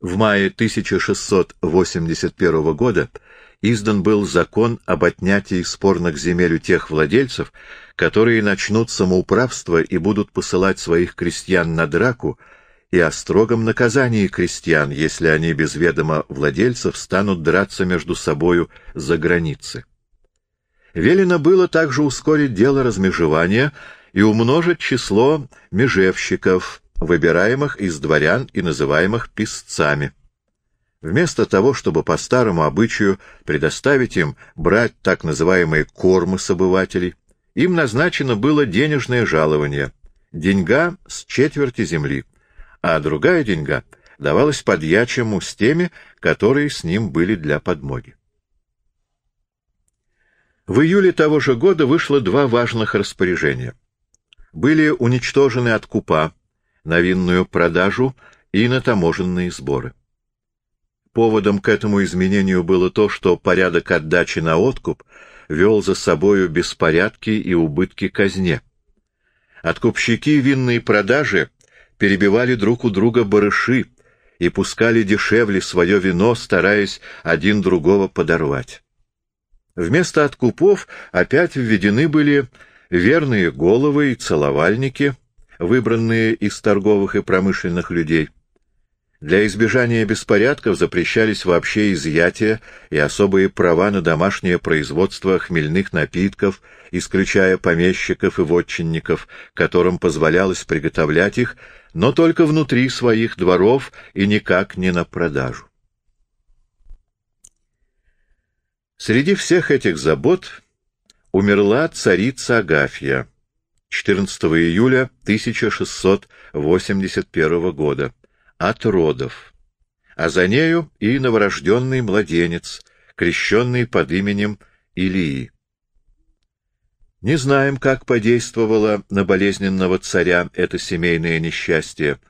В мае 1681 года издан был закон об отнятии спорных земель у тех владельцев, которые начнут самоуправство и будут посылать своих крестьян на драку, и о строгом наказании крестьян, если они без ведома владельцев станут драться между собою за границы. Велено было также ускорить дело размежевания и умножить число межевщиков, выбираемых из дворян и называемых писцами. Вместо того, чтобы по старому обычаю предоставить им брать так называемые кормы с обывателей, им назначено было денежное жалование, деньга с четверти земли, а другая деньга давалась подьячему с теми, которые с ним были для подмоги. В июле того же года вышло два важных распоряжения. Были уничтожены откупа, на винную продажу и на таможенные сборы. Поводом к этому изменению было то, что порядок отдачи на откуп вел за собою беспорядки и убытки казне. Откупщики винной продажи перебивали друг у друга барыши и пускали дешевле свое вино, стараясь один другого подорвать. Вместо откупов опять введены были верные головы и целовальники — выбранные из торговых и промышленных людей. Для избежания беспорядков запрещались вообще изъятия и особые права на домашнее производство хмельных напитков, исключая помещиков и вотчинников, которым позволялось приготовлять их, но только внутри своих дворов и никак не на продажу. Среди всех этих забот умерла царица Агафья, 14 июля 1681 года от родов, а за нею и новорожденный младенец, крещенный под именем Илии. Не знаем, как подействовало на болезненного царя это семейное несчастье,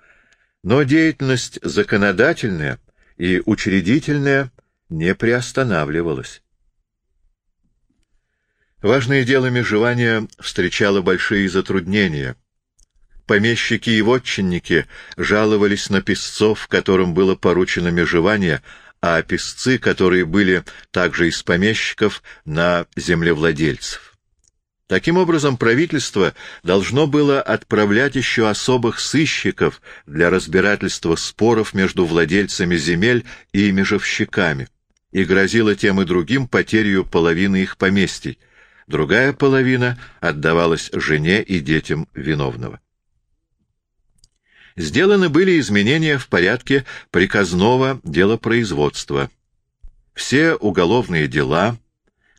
но деятельность законодательная и учредительная не приостанавливалась. Важное дело межевания встречало большие затруднения. Помещики и вотчинники жаловались на песцов, которым было поручено межевание, а песцы, которые были также из помещиков, на землевладельцев. Таким образом, правительство должно было отправлять еще особых сыщиков для разбирательства споров между владельцами земель и межевщиками, и грозило тем и другим потерю половины их поместий, другая половина отдавалась жене и детям виновного. Сделаны были изменения в порядке приказного делопроизводства. Все уголовные дела,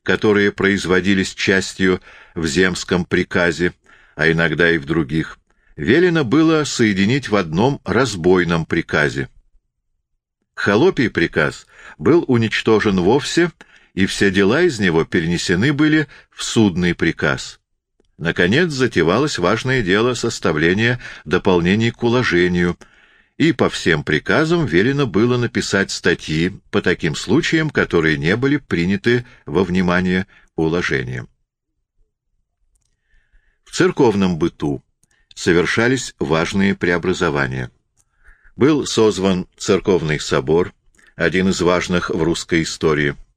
которые производились частью в земском приказе, а иногда и в других, велено было соединить в одном разбойном приказе. Холопий приказ был уничтожен вовсе и все дела из него перенесены были в судный приказ. Наконец затевалось важное дело составления дополнений к уложению, и по всем приказам велено было написать статьи по таким случаям, которые не были приняты во внимание уложением. В церковном быту совершались важные преобразования. Был созван церковный собор, один из важных в русской истории –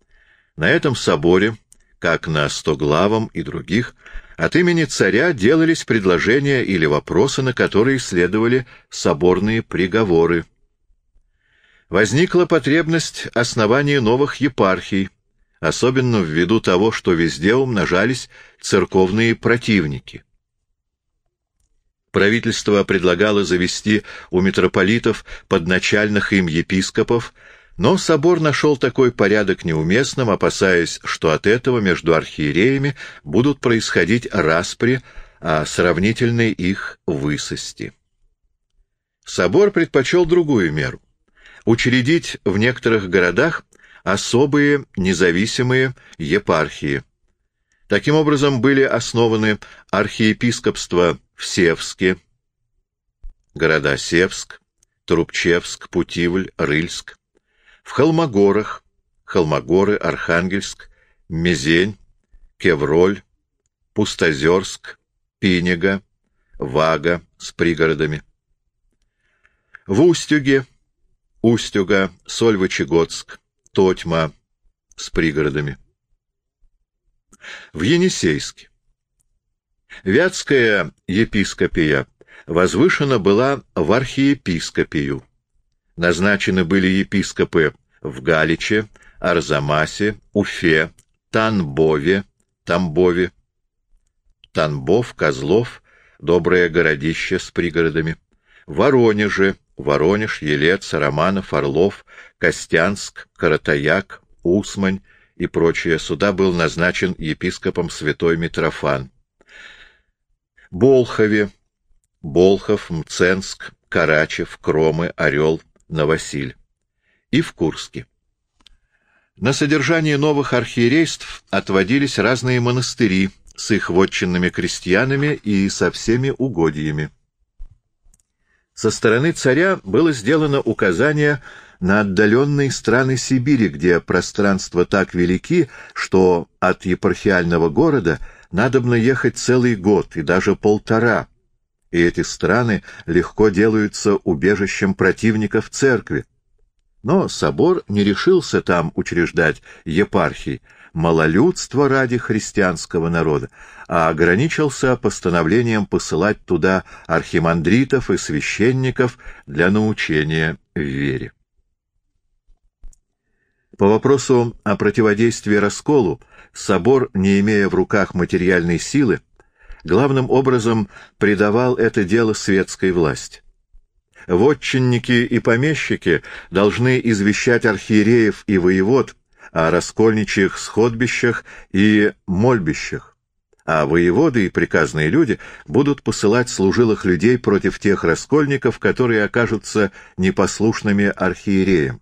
на этом соборе, как на Стоглавом и других, от имени царя делались предложения или вопросы, на которые следовали соборные приговоры. Возникла потребность основания новых епархий, особенно ввиду того, что везде умножались церковные противники. Правительство предлагало завести у митрополитов подначальных им епископов но собор нашел такой порядок неуместным, опасаясь, что от этого между архиереями будут происходить распри о сравнительной их высости. Собор предпочел другую меру — учредить в некоторых городах особые независимые епархии. Таким образом были основаны архиепископства в Севске, города Севск, Трубчевск, Путивль, Рыльск, в Холмогорах, Холмогоры, Архангельск, Мезень, Кевроль, Пустозерск, Пинега, Вага с пригородами. В Устюге, Устюга, Сольвычегодск, Тотьма с пригородами. В Енисейске. Вятская епископия возвышена была в архиепископию. Назначены были епископы в Галиче, Арзамасе, Уфе, Танбове, Тамбове, Танбов, Козлов, доброе городище с пригородами, Воронеже, Воронеж, Елец, Романов, Орлов, Костянск, Каратаяк, Усмань и прочие. Суда был назначен епископом святой Митрофан. Болхове, Болхов, Мценск, Карачев, Кромы, Орел, Новосиль. И в Курске. На содержание новых архиерейств отводились разные монастыри с их вотчинными крестьянами и со всеми угодьями. Со стороны царя было сделано указание на отдаленные страны Сибири, где пространства так велики, что от епархиального города надобно ехать целый год и даже полтора, и эти страны легко делаются убежищем противников церкви. Но собор не решился там учреждать епархии, малолюдство ради христианского народа, а ограничился постановлением посылать туда архимандритов и священников для научения в вере. По вопросу о противодействии расколу собор, не имея в руках материальной силы, главным образом придавал это дело светской власти. Вотчинники и помещики должны извещать архиереев и воевод о раскольничьих сходбищах и мольбищах, а воеводы и приказные люди будут посылать служилых людей против тех раскольников, которые окажутся непослушными архиереям.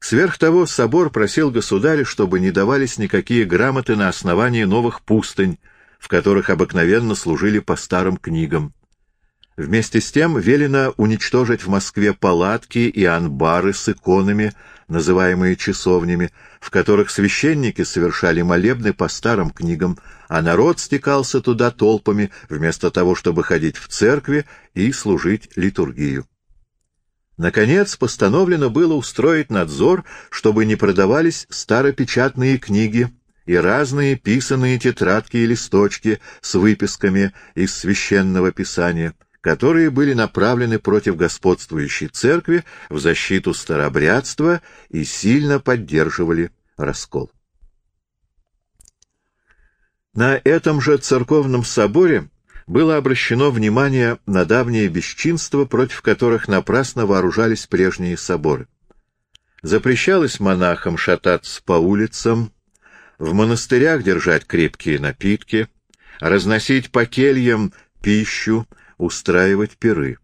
Сверх того, собор просил государя, чтобы не давались никакие грамоты на основании новых пустынь, в которых обыкновенно служили по старым книгам. Вместе с тем велено уничтожить в Москве палатки и анбары с иконами, называемые часовнями, в которых священники совершали молебны по старым книгам, а народ стекался туда толпами, вместо того, чтобы ходить в церкви и служить литургию. Наконец, постановлено было устроить надзор, чтобы не продавались старопечатные книги и разные писанные тетрадки и листочки с выписками из священного писания, которые были направлены против господствующей церкви в защиту старобрядства и сильно поддерживали раскол. На этом же церковном соборе было обращено внимание на давние бесчинства, против которых напрасно вооружались прежние соборы. Запрещалось монахам шататься по улицам, в монастырях держать крепкие напитки, разносить по кельям пищу, устраивать пиры.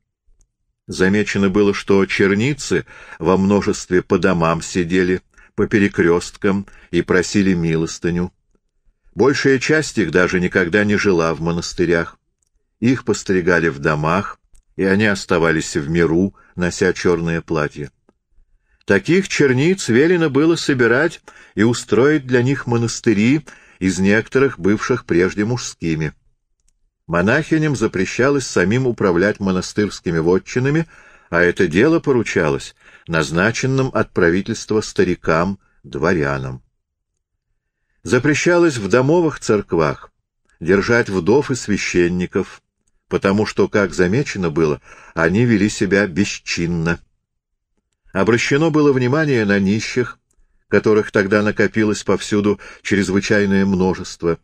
Замечено было, что черницы во множестве по домам сидели, по перекресткам и просили милостыню. Большая часть их даже никогда не жила в монастырях. Их постригали в домах, и они оставались в миру, нося черное платье. Таких черниц велено было собирать и устроить для них монастыри из некоторых бывших прежде мужскими. Монахиням запрещалось самим управлять монастырскими вотчинами, а это дело поручалось назначенным от правительства старикам, дворянам. Запрещалось в домовых церквах держать вдов и священников, потому что, как замечено было, они вели себя бесчинно. Обращено было внимание на нищих, которых тогда накопилось повсюду чрезвычайное множество.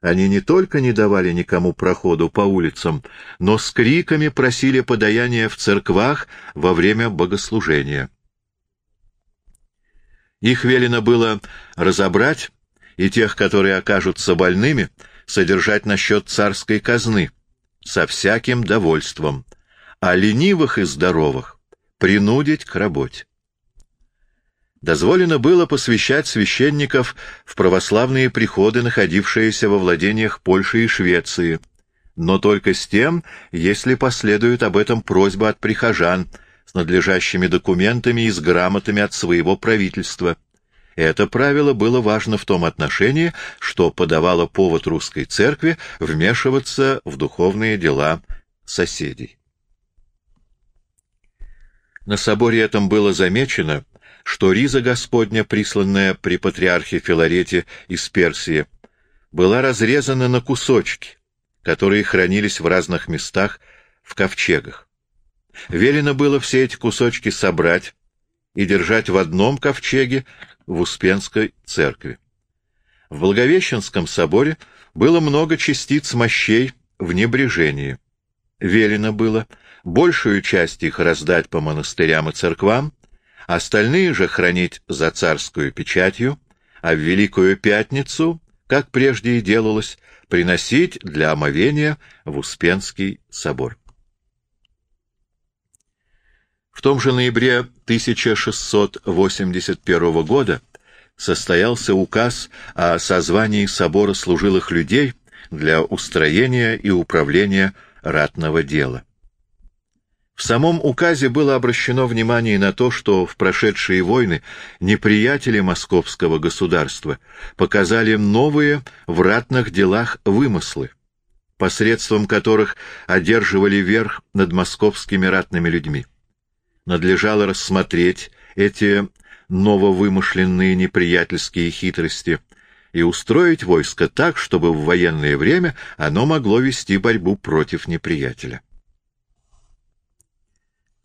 Они не только не давали никому проходу по улицам, но с криками просили подаяния в церквах во время богослужения. Их велено было разобрать, и тех, которые окажутся больными, содержать насчет царской казны — со всяким довольством, а ленивых и здоровых принудить к работе. Дозволено было посвящать священников в православные приходы, находившиеся во владениях Польши и Швеции, но только с тем, если последует об этом просьба от прихожан с надлежащими документами и с грамотами от своего правительства — это правило было важно в том отношении, что подавало повод русской церкви вмешиваться в духовные дела соседей. На соборе этом было замечено, что риза Господня, присланная при патриархе Филарете из Персии, была разрезана на кусочки, которые хранились в разных местах в ковчегах. Велено было все эти кусочки собрать и держать в одном ковчеге в Успенской церкви. В Благовещенском соборе было много частиц мощей в небрежении. Велено было большую часть их раздать по монастырям и церквам, остальные же хранить за царскую печатью, а в Великую Пятницу, как прежде и делалось, приносить для омовения в Успенский собор. В том же ноябре 1681 года состоялся указ о созвании собора служилых людей для устроения и управления ратного дела. В самом указе было обращено внимание на то, что в прошедшие войны неприятели московского государства показали новые в ратных делах вымыслы, посредством которых одерживали верх над московскими ратными людьми. Надлежало рассмотреть эти нововымышленные неприятельские хитрости и устроить войско так, чтобы в военное время оно могло вести борьбу против неприятеля.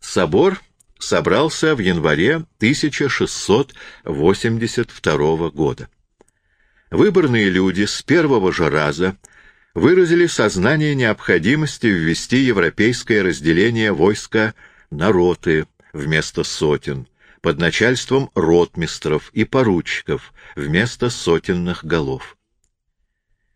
Собор собрался в январе 1682 года. Выборные люди с первого же раза выразили сознание необходимости ввести европейское разделение войска на роты вместо сотен, под начальством ротмистров и поручиков вместо сотенных голов.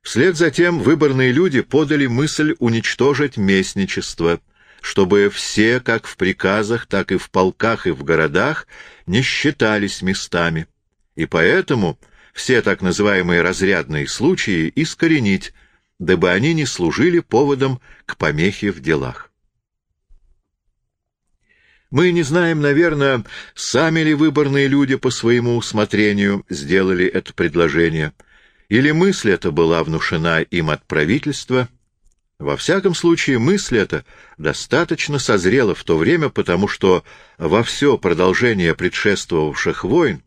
Вслед за тем выборные люди подали мысль уничтожить местничество, чтобы все, как в приказах, так и в полках и в городах, не считались местами, и поэтому все так называемые разрядные случаи искоренить, дабы они не служили поводом к помехе в делах. Мы не знаем, наверное, сами ли выборные люди по своему усмотрению сделали это предложение, или мысль эта была внушена им от правительства — во всяком случае, мысль эта достаточно созрела в то время, потому что во все продолжение предшествовавших войн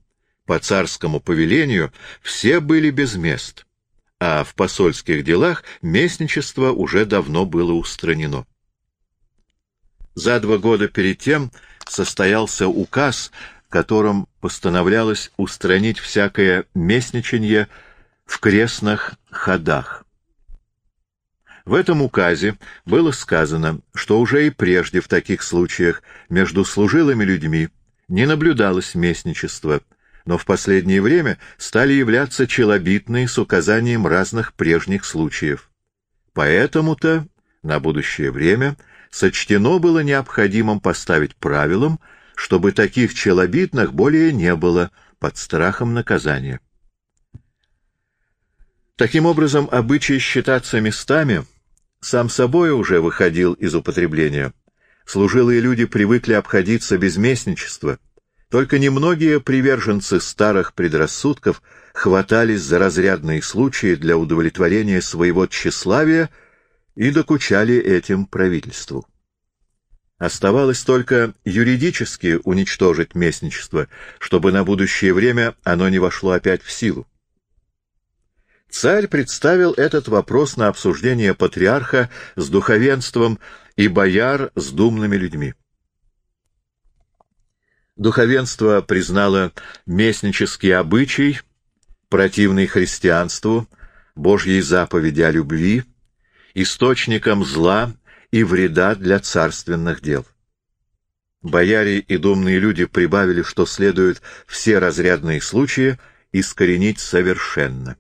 по царскому повелению все были без мест, а в посольских делах местничество уже давно было устранено. За два года перед тем состоялся указ, которым постановлялось устранить всякое местничанье в крестных ходах. В этом указе было сказано, что уже и прежде в таких случаях между служилыми людьми не наблюдалось местничества, но в последнее время стали являться челобитные с указанием разных прежних случаев. Поэтому-то на будущее время сочтено было необходимым поставить правилом, чтобы таких челобитных более не было под страхом наказания. Таким образом, обычай считаться местами сам собой уже выходил из употребления. Служилые люди привыкли обходиться без местничества. Только немногие приверженцы старых предрассудков хватались за разрядные случаи для удовлетворения своего тщеславия и докучали этим правительству. Оставалось только юридически уничтожить местничество, чтобы на будущее время оно не вошло опять в силу. Царь представил этот вопрос на обсуждение патриарха с духовенством и бояр с думными людьми. Духовенство признало местнический обычай, противный христианству, Божьей заповеди о любви, источником зла и вреда для царственных дел. Бояре и думные люди прибавили, что следует все разрядные случаи искоренить совершенно.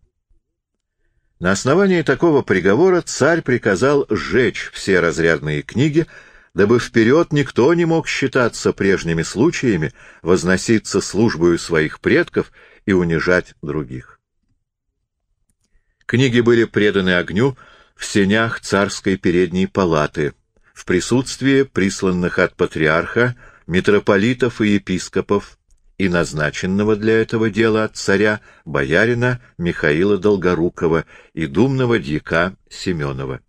На основании такого приговора царь приказал сжечь все разрядные книги, дабы вперед никто не мог считаться прежними случаями, возноситься службою своих предков и унижать других. Книги были преданы огню в сенях царской передней палаты, в присутствии присланных от патриарха, митрополитов и епископов, и назначенного для этого дела от царя боярина Михаила Долгорукова и думного дьяка Семенова.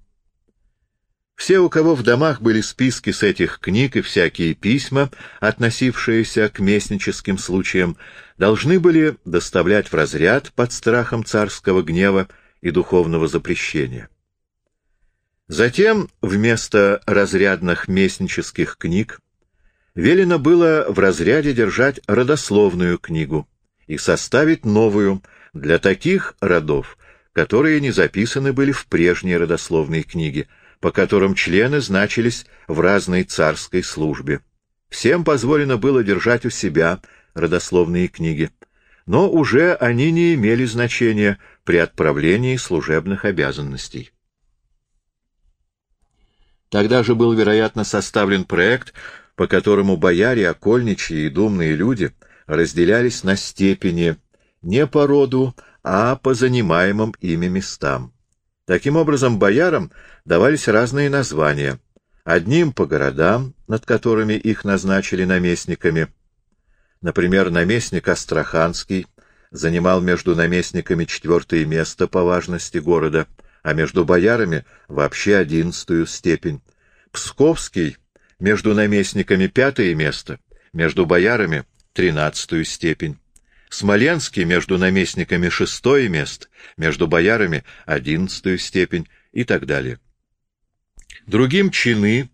Все, у кого в домах были списки с этих книг и всякие письма, относившиеся к местническим случаям, должны были доставлять в разряд под страхом царского гнева и духовного запрещения. Затем вместо разрядных местнических книг велено было в разряде держать родословную книгу и составить новую для таких родов, которые не записаны были в прежней родословной книге, по которым члены значились в разной царской службе. Всем позволено было держать у себя родословные книги, но уже они не имели значения при отправлении служебных обязанностей. Тогда же был, вероятно, составлен проект, по которому бояре, окольничьи и думные люди разделялись на степени не по роду, а по занимаемым ими местам. Таким образом, боярам давались разные названия. Одним по городам, над которыми их назначили наместниками. Например, наместник Астраханский занимал между наместниками четвертое место по важности города — а между боярами вообще одиннадцатую степень. Псковский между наместниками пятое место, между боярами тринадцатую степень. Смоленский между наместниками шестое место, между боярами одиннадцатую степень и так далее. Другим чины,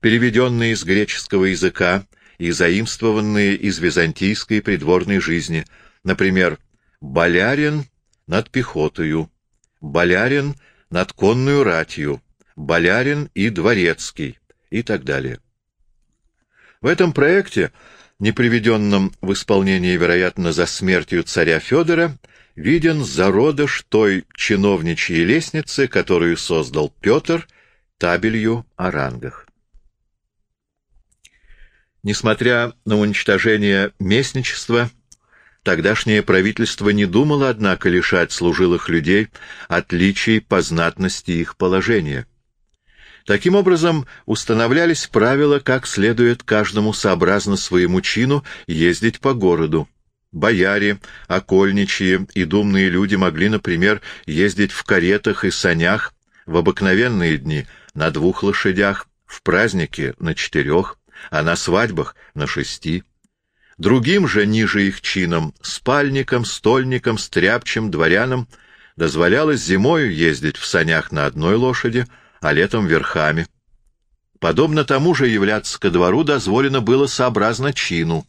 переведенные из греческого языка и заимствованные из византийской придворной жизни, например, «болярин над пехотою», «болярин над конную ратью, болярин и дворецкий и так далее. В этом проекте, не приведенном в исполнение, вероятно, за смертью царя Федора, виден зародыш той чиновничьей лестницы, которую создал Петр табелью о рангах. Несмотря на уничтожение местничества, Тогдашнее правительство не думало, однако, лишать служилых людей отличий по знатности их положения. Таким образом, устанавливались правила, как следует каждому сообразно своему чину ездить по городу. Бояре, окольничьи и думные люди могли, например, ездить в каретах и санях в обыкновенные дни на двух лошадях, в праздники на четырех, а на свадьбах на шести. Другим же, ниже их чином, спальникам, стольникам, стряпчим, дворянам, дозволялось зимою ездить в санях на одной лошади, а летом верхами. Подобно тому же являться ко двору дозволено было сообразно чину.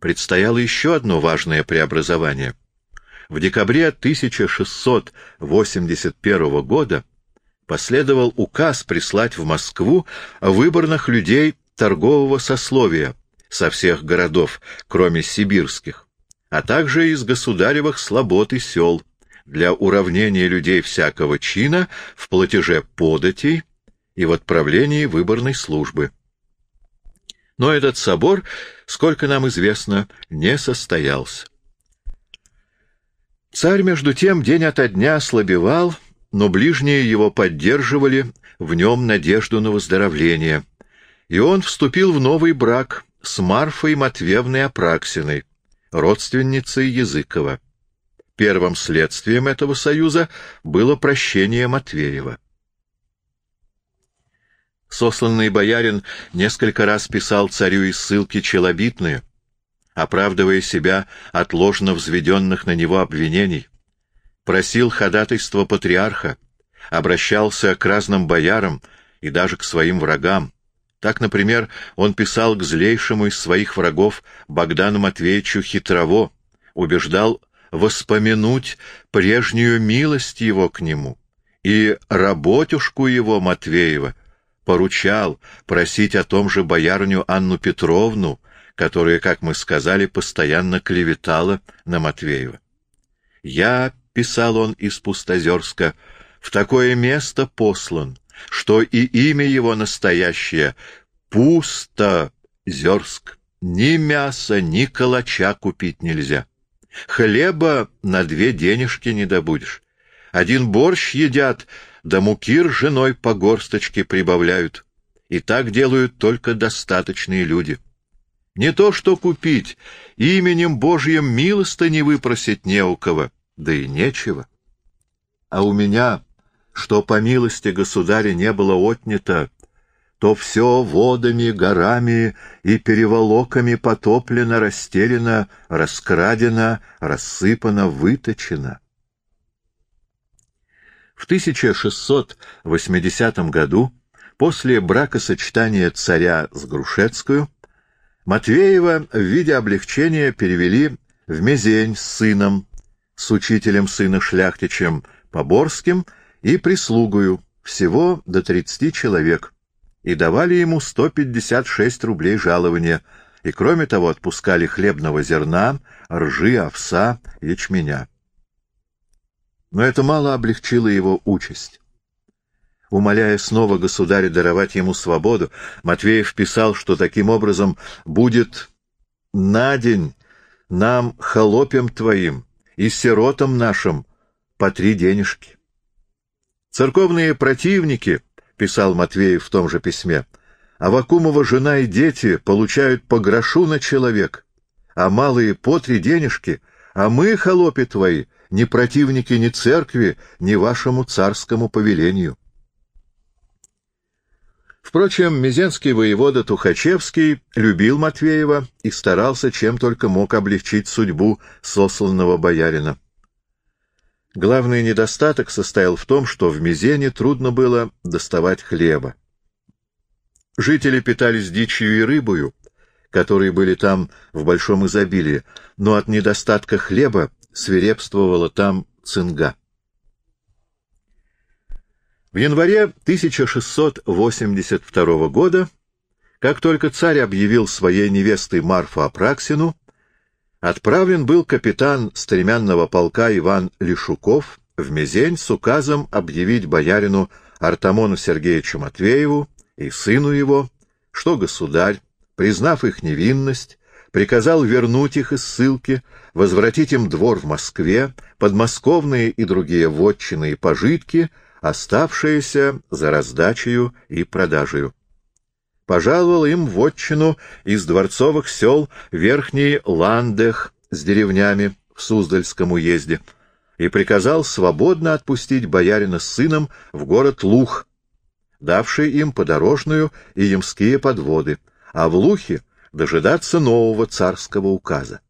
Предстояло еще одно важное преобразование. В декабре 1681 года последовал указ прислать в Москву выборных людей торгового сословия, со всех городов, кроме сибирских, а также из государевых слобод и сел, для уравнения людей всякого чина в платеже податей и в отправлении выборной службы. Но этот собор, сколько нам известно, не состоялся. Царь, между тем, день ото дня ослабевал, но ближние его поддерживали в нем надежду на выздоровление, и он вступил в новый брак, с Марфой Матвеевной Апраксиной, родственницей Языкова. Первым следствием этого союза было прощение Матвеева. Сосланный боярин несколько раз писал царю из ссылки челобитные, оправдывая себя от ложно взведенных на него обвинений, просил ходатайства патриарха, обращался к разным боярам и даже к своим врагам, так, например, он писал к злейшему из своих врагов Богдану Матвеевичу Хитрово, убеждал воспомянуть прежнюю милость его к нему, и работюшку его Матвеева поручал просить о том же боярню Анну Петровну, которая, как мы сказали, постоянно клеветала на Матвеева. «Я, — писал он из Пустозерска, — в такое место послан, что и имя его настоящее — пусто Зерск. Ни мяса, ни калача купить нельзя. Хлеба на две денежки не добудешь. Один борщ едят, да муки женой по горсточке прибавляют. И так делают только достаточные люди. Не то что купить, именем Божьим милости не выпросить не у кого, да и нечего. А у меня что по милости государя не было отнято, то все водами, горами и переволоками потоплено, растеряно, раскрадено, рассыпано, выточено. В 1680 году, после бракосочетания царя с Грушецкую, Матвеева в виде облегчения перевели в Мезень с сыном, с учителем сына Шляхтичем Поборским и прислугою, всего до 30 человек, и давали ему 156 рублей жалования, и кроме того отпускали хлебного зерна, ржи, овса, ячменя. Но это мало облегчило его участь. Умоляя снова государя даровать ему свободу, Матвеев писал, что таким образом будет на день нам, холопям твоим и сиротам нашим, по три денежки. Церковные противники, — писал Матвеев в том же письме, — Авакумова жена и дети получают по грошу на человек, а малые по три денежки, а мы, холопи твои, не противники ни церкви, ни вашему царскому повелению. Впрочем, Мизенский воевода Тухачевский любил Матвеева и старался чем только мог облегчить судьбу сосланного боярина. Главный недостаток состоял в том, что в Мизене трудно было доставать хлеба. Жители питались дичью и рыбою, которые были там в большом изобилии, но от недостатка хлеба свирепствовала там цинга. В январе 1682 года, как только царь объявил своей невестой Марфу Апраксину, отправлен был капитан стремянного полка Иван Лишуков в Мезень с указом объявить боярину Артамону Сергеевичу Матвееву и сыну его, что государь, признав их невинность, приказал вернуть их из ссылки, возвратить им двор в Москве, подмосковные и другие вотчины и пожитки — оставшиеся за раздачею и продажею. Пожаловал им в отчину из дворцовых сел Верхний Ландех с деревнями в Суздальском уезде и приказал свободно отпустить боярина с сыном в город Лух, давший им подорожную и ямские подводы, а в Лухе дожидаться нового царского указа.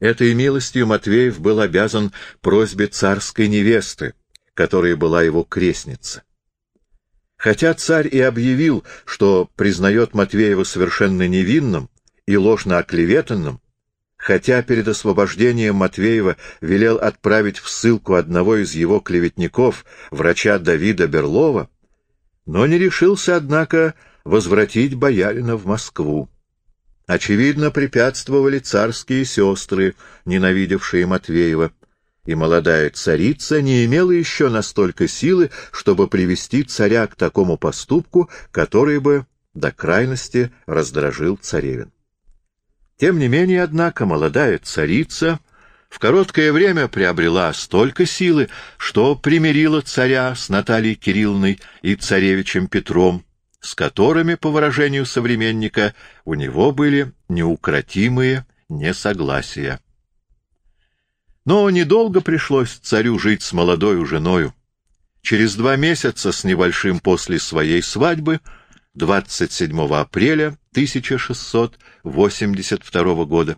Этой милостью Матвеев был обязан просьбе царской невесты, которой была его крестница. Хотя царь и объявил, что признает Матвеева совершенно невинным и ложно оклеветанным, хотя перед освобождением Матвеева велел отправить в ссылку одного из его клеветников, врача Давида Берлова, но не решился, однако, возвратить боярина в Москву. Очевидно, препятствовали царские сестры, ненавидевшие Матвеева, и молодая царица не имела еще настолько силы, чтобы привести царя к такому поступку, который бы до крайности раздражил царевин. Тем не менее, однако, молодая царица в короткое время приобрела столько силы, что примирила царя с Натальей Кирилловной и царевичем Петром, с которыми, по выражению современника, у него были неукротимые несогласия. Но недолго пришлось царю жить с молодой женою. Через два месяца с небольшим после своей свадьбы, 27 апреля 1682 года,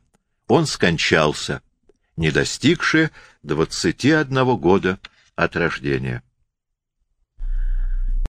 он скончался, не достигши 21 года от рождения.